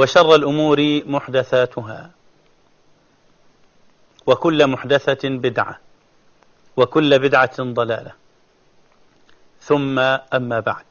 وشر الأمور محدثاتها. وكل محدثة بدعة. وكل بدعة ضلالة. ثم أما بعد.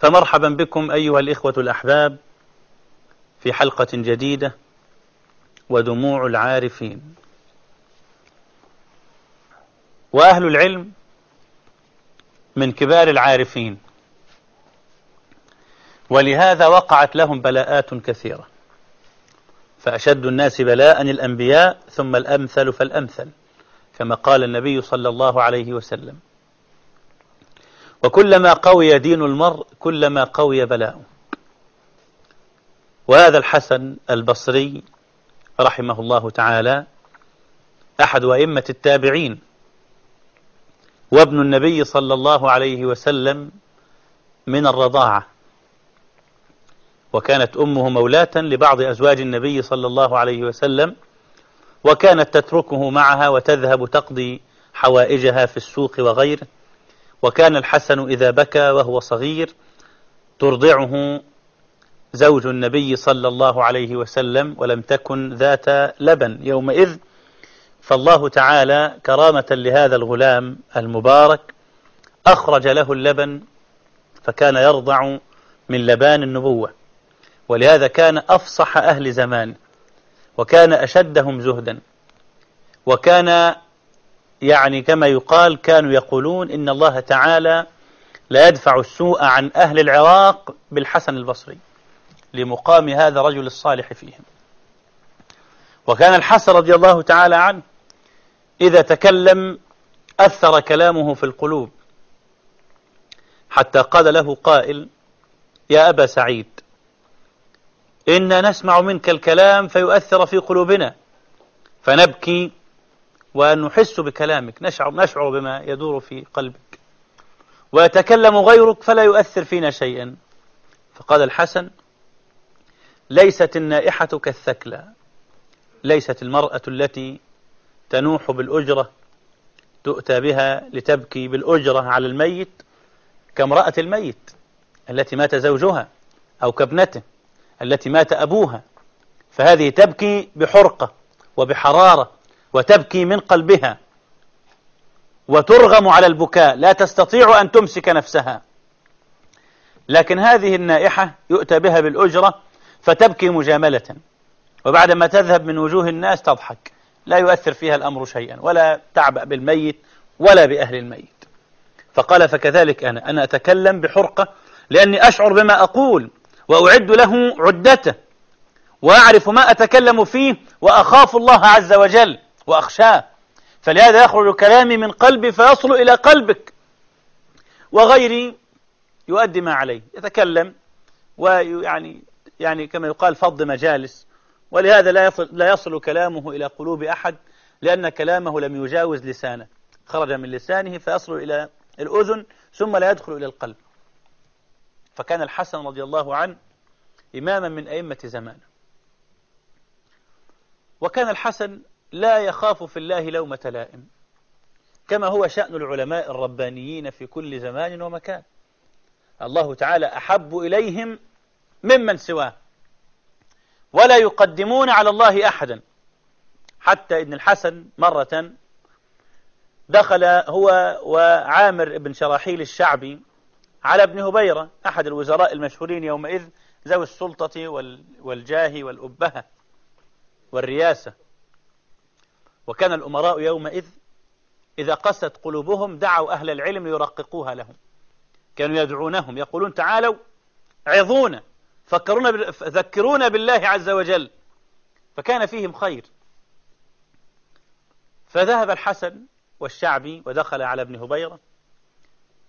فمرحبا بكم أيها الإخوة الأحباب في حلقة جديدة ودموع العارفين. وأهل العلم من كبار العارفين. ولهذا وقعت لهم بلاءات كثيرة. فأشد الناس بلاء الأنبياء ثم الأمثل فالأمثل كما قال النبي صلى الله عليه وسلم. وكلما قوي دين المرء كلما قوي بلاؤه. وهذا الحسن البصري رحمه الله تعالى أحد أئمة التابعين وابن النبي صلى الله عليه وسلم من الرضاعة. وكانت أمه مولاة لبعض أزواج النبي صلى الله عليه وسلم وكانت تتركه معها وتذهب تقضي حوائجها في السوق وغيره وكان الحسن إذا بكى وهو صغير ترضعه زوج النبي صلى الله عليه وسلم ولم تكن ذات لبن. يومئذ فالله تعالى كرامة لهذا الغلام المبارك أخرج له اللبن فكان يرضع من لبان النبوة. ولهذا كان أفصح أهل زمان وكان أشدهم زهدا وكان يعني كما يقال كانوا يقولون إن الله تعالى لا يدفع السوء عن أهل العراق بالحسن البصري لمقام هذا الرجل الصالح فيهم. وكان الحسن رضي الله تعالى عنه إذا تكلم أثر كلامه في القلوب حتى قال له قائل يا أبا سعيد إنا نسمع منك الكلام فيؤثر في قلوبنا. فنبكي ونحس بكلامك نشعر, نشعر بما يدور في قلبك. ويتكلم غيرك فلا يؤثر فينا شيئا. فقال الحسن ليست النائحة كالثكلى. ليست المرأة التي تنوح بالأجرة تؤتى بها لتبكي بالأجرة على الميت كامرأة الميت التي مات زوجها أو كابنته. التي مات أبوها فهذه تبكي بحرقة وبحرارة وتبكي من قلبها وترغم على البكاء لا تستطيع أن تمسك نفسها. لكن هذه النائحة يؤتى بها بالأجرة فتبكي مجاملة. وبعدما تذهب من وجوه الناس تضحك لا يؤثر فيها الأمر شيئا ولا تعبأ بالميت ولا بأهل الميت. فقال فكذلك أنا أنا أتكلم بحرقة لأني أشعر بما أقول. وأعد له عدته وأعرف ما أتكلم فيه وأخاف الله عز وجل وأخشاه. فلهذا يخرج كلامي من قلبي فيصل إلى قلبك. وغيري يؤدي ما عليه يتكلم ويعني يعني كما يقال فض مجالس. ولهذا لا يصل, لا يصل كلامه إلى قلوب أحد لأن كلامه لم يجاوز لسانه. خرج من لسانه فيصل إلى الأذن ثم لا يدخل إلى القلب. فكان الحسن رضي الله عنه إماما من أئمة زمانه وكان الحسن لا يخاف في الله لومة لائم كما هو شأن العلماء الربانيين في كل زمان ومكان. الله تعالى أحب إليهم ممن سواه ولا يقدمون على الله أحدا حتى ابن الحسن مرة دخل هو وعامر بن شراحيل الشعبي على ابن هبيرة أحد الوزراء المشهورين يومئذ ذوي السلطة والجاه والأبهة والرياسة. وكان الأمراء يومئذ إذا قست قلوبهم دعوا أهل العلم يرققوها لهم. كانوا يدعونهم يقولون تعالوا عظونا فكرونا ذكرونا بالله عز وجل. فكان فيهم خير. فذهب الحسن والشعبي ودخل على ابن هبيرة.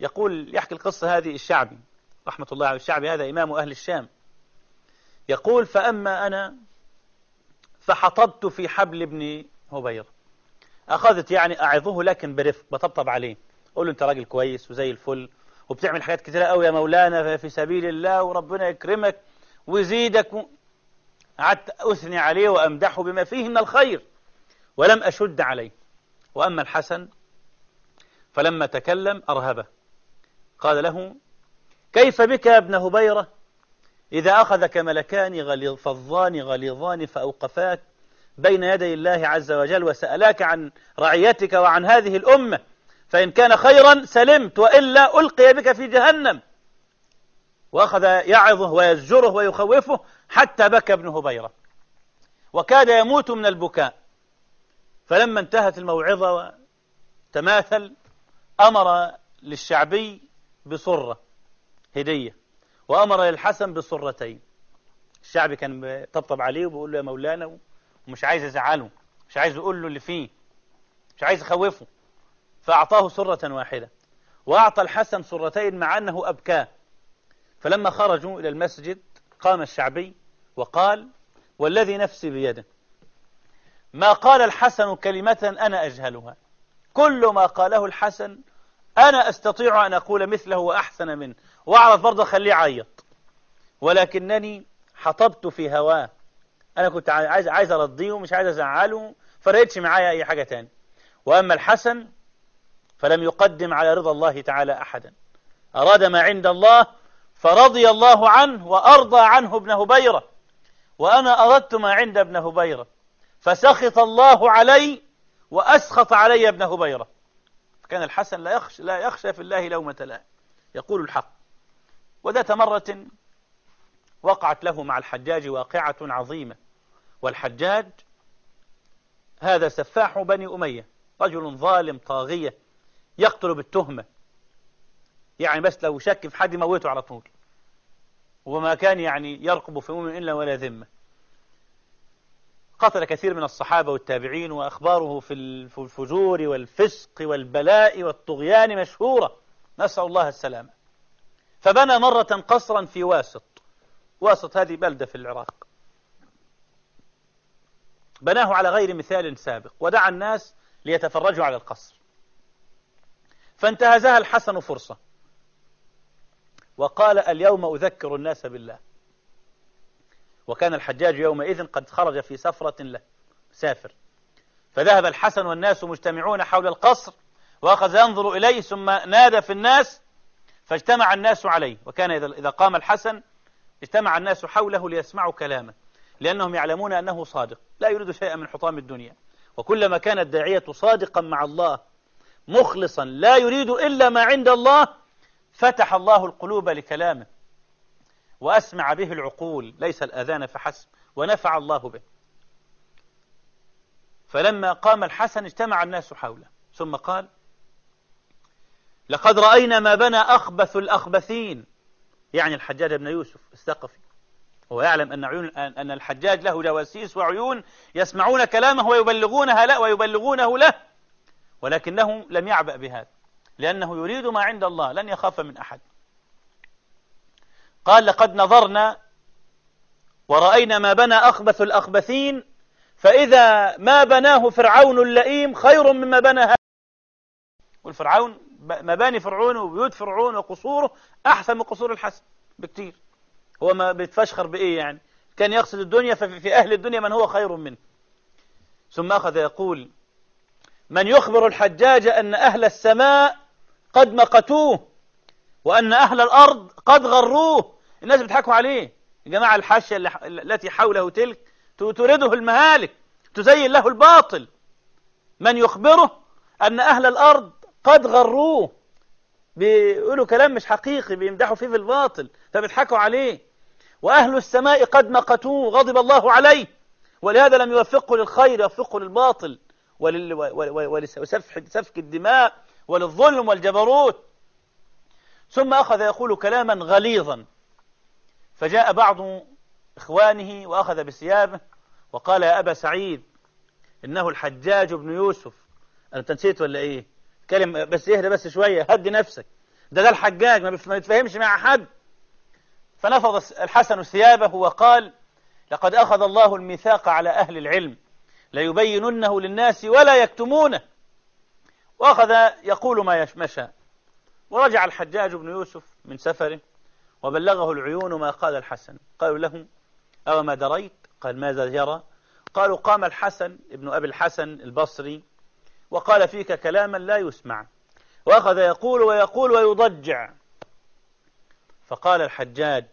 يقول يحكي القصة هذه الشعبي رحمة الله على الشعبي هذا إمام أهل الشام. يقول فأما أنا فحطبت في حبل ابن هبيرة. أخذت يعني أعظه لكن برفق بطبطب عليه. أقول له أنت راجل كويس وزي الفل وبتعمل حاجات كثيرة قوي يا مولانا في سبيل الله وربنا يكرمك ويزيدك. قعدت أثني عليه وأمدحه بما فيه من الخير ولم أشد عليه. وأما الحسن فلما تكلم أرهبه. قال له كيف بك يا ابن هبيرة؟ إذا أخذك ملكان غليظ فظان غليظان فأوقفاك بين يدي الله عز وجل وسألاك عن رعيتك وعن هذه الأمة فإن كان خيرا سلمت وإلا ألقي بك في جهنم. وأخذ يعظه ويزجره ويخوفه حتى بكى ابن هبيرة. وكاد يموت من البكاء. فلما انتهت الموعظة وتماثل أمر للشعبي بصرة هدية وأمر للحسن بصرتين. الشعبي كان طبطب عليه وبيقول له يا مولانا ومش عايز يزعله مش عايز يقول له اللي فيه مش عايز يخوفه فأعطاه سرة واحدة وأعطى الحسن سرتين مع أنه أبكاه فلما خرجوا إلى المسجد قام الشعبي وقال والذي نفسي بيده ما قال الحسن كلمة أنا أجهلها. كل ما قاله الحسن أنا أستطيع أن أقول مثله وأحسن منه. وأعرف برضه خليه عيط ولكنني حطبت في هواه. أنا كنت عايز عايز أرضيه ومش عايز أزعله فرقتش معايا أي حاجة تاني. وأما الحسن فلم يقدم على رضا الله تعالى أحدا. أراد ما عند الله فرضي الله عنه وأرضى عنه ابن هبيرة. وأنا أردت ما عند ابن هبيرة. فسخط الله علي وأسخط علي ابن هبيرة. كان الحسن لا يخشى, لا يخشى في الله لومة لائم يقول الحق. وذات مرة وقعت له مع الحجاج واقعة عظيمة. والحجاج هذا سفاح بني أمية رجل ظالم طاغية يقتل بالتهمة. يعني بس لو شك في حد يموته على طول. وما كان يعني يرقب في مؤمن إلا ولا ذمة. قتل كثير من الصحابة والتابعين وأخباره في الفجور والفسق والبلاء والطغيان مشهورة. نسأل الله السلامة. فبنى مرة قصرا في واسط. واسط هذه بلدة في العراق. بناه على غير مثال سابق ودعا الناس ليتفرجوا على القصر. فانتهزها الحسن فرصة. وقال اليوم أذكر الناس بالله. وكان الحجاج يومئذ قد خرج في سفرة له. سافر. فذهب الحسن والناس مجتمعون حول القصر وأخذ ينظر إليه ثم نادى في الناس فاجتمع الناس عليه. وكان إذا قام الحسن اجتمع الناس حوله ليسمعوا كلامه لأنهم يعلمون أنه صادق لا يريد شيئا من حطام الدنيا. وكلما كان الداعية صادقا مع الله مخلصا لا يريد إلا ما عند الله فتح الله القلوب لكلامه. وأسمع به العقول ليس الأذان فحسب ونفع الله به. فلما قام الحسن اجتمع الناس حوله ثم قال لقد رأينا ما بنى أخبث الأخبثين. يعني الحجاج بن يوسف الثقفي. هو يعلم أن, عيون أن الحجاج له جواسيس وعيون يسمعون كلامه ويبلغونها له ويبلغونه له ولكنه لم يعبأ بهذا لأنه يريد ما عند الله لن يخاف من أحد. قال لقد نظرنا ورأينا ما بنى أخبث الأخبثين فإذا ما بناه فرعون اللئيم خير مما بنى هذا. والفرعون مباني فرعون وبيوت فرعون وقصوره أحسن من قصور الحسن بكتير. هو ما بيتفشخر بإيه يعني؟ كان يقصد الدنيا ففي أهل الدنيا من هو خير منه. ثم أخذ يقول من يخبر الحجاج أن أهل السماء قد مقتوه وأن أهل الأرض قد غروه الناس بيضحكوا عليه. جماعة الحاشية التي حوله تلك تريده المهالك تزين له الباطل. من يخبره أن أهل الأرض قد غروه. بيقولوا كلام مش حقيقي بيمدحوا فيه في الباطل فبيضحكوا عليه. وأهل السماء قد مقتوه غضب الله عليه. ولهذا لم يوفقه للخير يوفقه للباطل. ولسفك الدماء وللظلم والجبروت. ثم أخذ يقول كلاما غليظا. فجاء بعض إخوانه وأخذ بثيابه وقال يا أبا سعيد إنه الحجاج بن يوسف. أنا تنسيت ولا إيه؟ كلم بس اهدى بس شوية هدي نفسك. ده ده الحجاج ما بيتفهمش مع حد فنفض الحسن ثيابه وقال لقد أخذ الله الميثاق على أهل العلم ليبيننه للناس ولا يكتمونه. وأخذ يقول ما يشمشى ورجع الحجاج بن يوسف من سفره وبلغه العيون ما قال الحسن. قالوا له أو ما دريت؟ قال ماذا يرى قالوا قام الحسن ابن أبي الحسن البصري وقال فيك كلاما لا يسمع. وأخذ يقول ويقول ويضجع. فقال الحجاج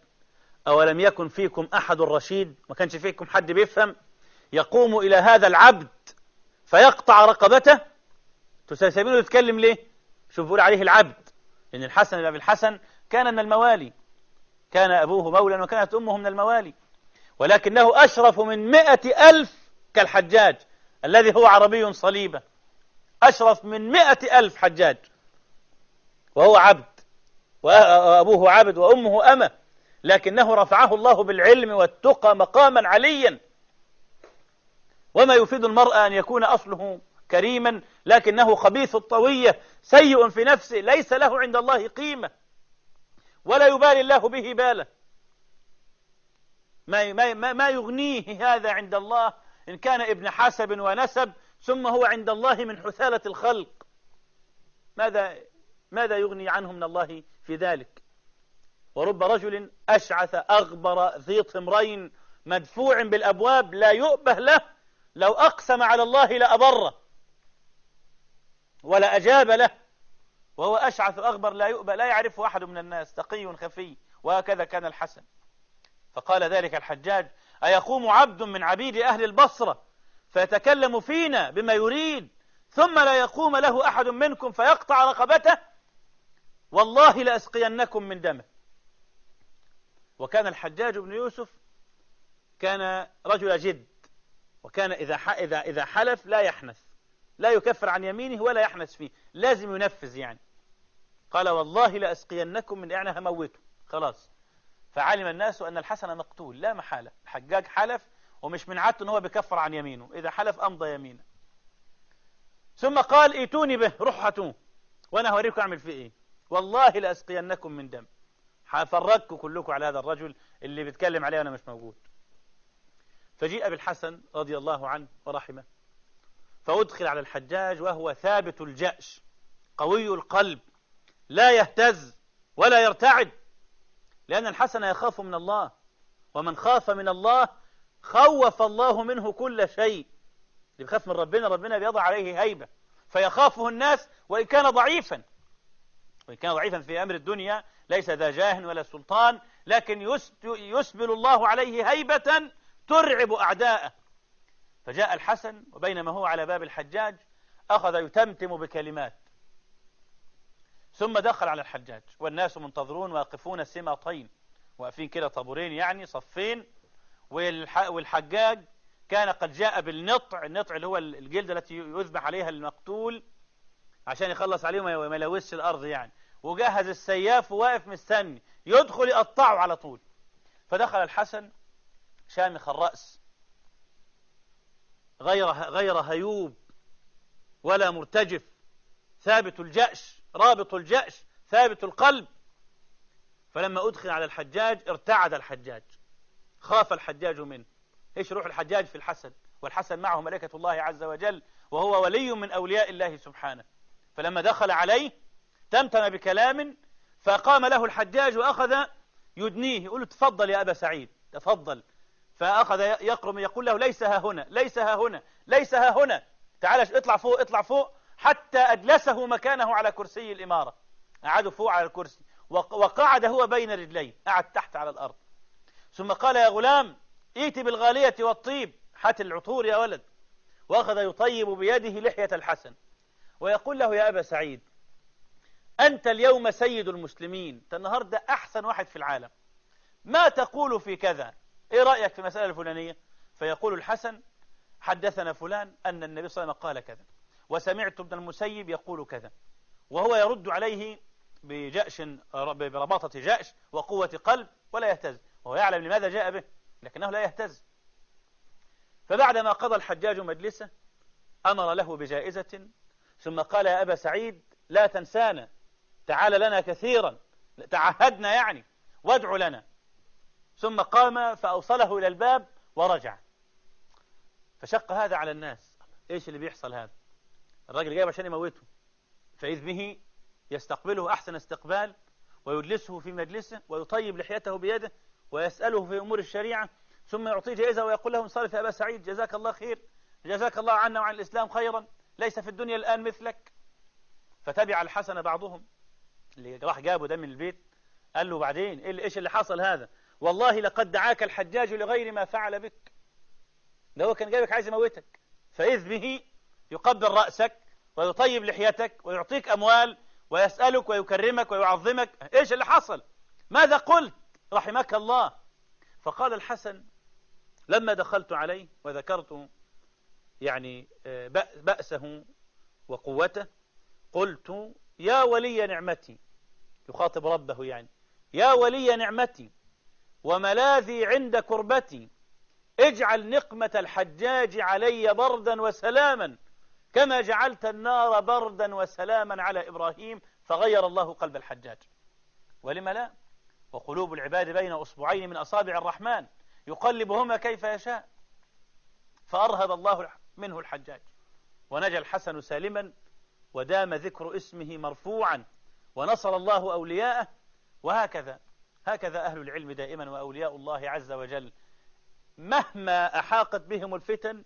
أولم يكن فيكم أحد رشيد؟ ما كانش فيكم حد بيفهم. يقوم إلى هذا العبد فيقطع رقبته. تسيبينه يتكلم ليه؟ شوف بيقول عليه العبد. لأن الحسن بن أبي الحسن كان من الموالي. كان أبوه مولا وكانت أمه من الموالي. ولكنه أشرف من مئة ألف كالحجاج الذي هو عربي صليبة. أشرف من مئة ألف حجاج. وهو عبد. وأبوه عبد وأمه أمة. لكنه رفعه الله بالعلم والتقى مقاما عليا. وما يفيد المرأة أن يكون أصله كريما لكنه خبيث الطوية سيء في نفسه ليس له عند الله قيمة. ولا يبالي الله به باله. ما, ما, ما يغنيه هذا عند الله إن كان ابن حسب ونسب ثم هو عند الله من حثالة الخلق. ماذا ماذا يغني عنه من الله في ذلك؟ ورب رجل أشعث أغبر ذي طمرين مدفوع بالأبواب لا يؤبه له لو أقسم على الله لأبره ولا أجاب له. وهو أشعث أغبر لا يؤبى لا يعرفه أحد من الناس تقي خفي وهكذا كان الحسن. فقال ذلك الحجاج أيقوم عبد من عبيد أهل البصرة فيتكلم فينا بما يريد ثم لا يقوم له أحد منكم فيقطع رقبته؟ والله لأسقينكم من دمه. وكان الحجاج بن يوسف كان رجل جد وكان إذا إذا إذا حلف لا يحنث. لا يكفر عن يمينه ولا يحنث فيه لازم ينفذ يعني. قال والله لأسقينكم من إعنى هموته. خلاص. فعلم الناس أن الحسن مقتول لا محالة. الحجاج حلف ومش من عادته إن هو بيكفر عن يمينه. إذا حلف أمضى يمينه. ثم قال ائتوني به روحوا هاتوه وأنا هوريكم أعمل فيه إيه؟ والله لأسقينكم من دم. هفرجكم كلكم على هذا الرجل اللي بيتكلم عليه أنا مش موجود. فجيء بالحسن رضي الله عنه ورحمه. فأدخل على الحجاج وهو ثابت الجأش قوي القلب لا يهتز ولا يرتعد لأن الحسن يخاف من الله ومن خاف من الله خوف الله منه كل شيء. اللي بخاف من ربنا ربنا بيضع عليه هيبة فيخافه الناس وإن كان ضعيفا. وإن كان ضعيفا في أمر الدنيا ليس ذا جاه ولا سلطان لكن يسبل الله عليه هيبة ترعب أعداءه. فجاء الحسن وبينما هو على باب الحجاج أخذ يتمتم بكلمات. ثم دخل على الحجاج والناس منتظرون واقفون سماطين واقفين كده طابورين يعني صفين والحجاج كان قد جاء بالنطع النطع اللي هو الجلد التي يذبح عليها المقتول عشان يخلص عليه وما يلوثش الأرض يعني. وجهز السياف وواقف مستني يدخل يقطعه على طول. فدخل الحسن شامخ الرأس. غير غير هيوب ولا مرتجف. ثابت الجأش رابط الجأش ثابت القلب. فلما أدخل على الحجاج ارتعد الحجاج. خاف الحجاج منه. إيش روح الحجاج في الحسن؟ والحسن معه ملكة الله عز وجل وهو ولي من أولياء الله سبحانه. فلما دخل عليه تمتم بكلام فقام له الحجاج وأخذ يدنيه يقول له تفضل يا أبا سعيد. تفضل. فأخذ يقرم يقول له ليس ها هنا ليس ها هنا ليس ها هنا. تعال اطلع فوق اطلع فوق. حتى أجلسه مكانه على كرسي الإمارة. قعده فوق على الكرسي. وقعد هو بين رجليه. قعد تحت على الأرض. ثم قال يا غلام ائت بالغالية والطيب. حت العطور يا ولد. وأخذ يطيب بيده لحية الحسن. ويقول له يا أبا سعيد أنت اليوم سيد المسلمين. أنت النهاردة أحسن واحد في العالم. ما تقول في كذا؟ إيه رأيك في المسألة الفلانية؟ فيقول الحسن حدثنا فلان أن النبي صلى الله عليه وسلم قال كذا وسمعت ابن المسيب يقول كذا وهو يرد عليه بجأش برباطة جأش وقوة قلب ولا يهتز وهو يعلم لماذا جاء به لكنه لا يهتز. فبعدما قضى الحجاج مجلسه أمر له بجائزة ثم قال يا أبا سعيد لا تنسانا تعال لنا كثيرا تعهدنا يعني وادع لنا. ثم قام فأوصله إلى الباب ورجع. فشق هذا على الناس. إيش اللي بيحصل هذا؟ الراجل جايب عشان يموته. فإذ به يستقبله أحسن استقبال ويجلسه في مجلسه ويطيب لحيته بيده ويسأله في أمور الشريعة ثم يعطيه جائزة ويقول له انصرف يا أبا سعيد جزاك الله خير جزاك الله عنا وعن الإسلام خيرا ليس في الدنيا الآن مثلك. فتبع الحسن بعضهم. اللي راح جابه ده من البيت قال له بعدين إيه إيش اللي حصل هذا؟ والله لقد دعاك الحجاج لغير ما فعل بك. ده هو كان جايبك عايز يموتك. فإذ به يقبل رأسك ويطيب لحيتك ويعطيك أموال ويسألك ويكرمك ويعظمك. إيش اللي حصل؟ ماذا قلت؟ رحمك الله. فقال الحسن لما دخلت عليه وذكرت يعني آه، بأسه وقوته قلت يا ولي نعمتي. يخاطب ربه يعني يا ولي نعمتي. وملاذي عند كربتي. اجعل نقمة الحجاج علي بردا وسلاما كما جعلت النار بردا وسلاما على إبراهيم فغير الله قلب الحجاج. ولم لا؟ وقلوب العباد بين أصبعين من أصابع الرحمن يقلبهما كيف يشاء. فأرهب الله منه الحجاج. ونجى الحسن سالما ودام ذكر اسمه مرفوعا ونصر الله أولياءه وهكذا. هكذا أهل العلم دائما وأولياء الله عز وجل. مهما أحاقت بهم الفتن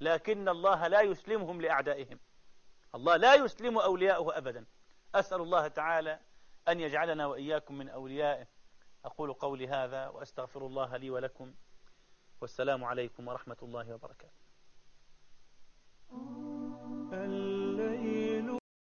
لكن الله لا يسلمهم لأعدائهم. الله لا يسلم أولياءه أبدا. أسأل الله تعالى أن يجعلنا وإياكم من أوليائه. أقول قولي هذا وأستغفر الله لي ولكم. والسلام عليكم ورحمة الله وبركاته.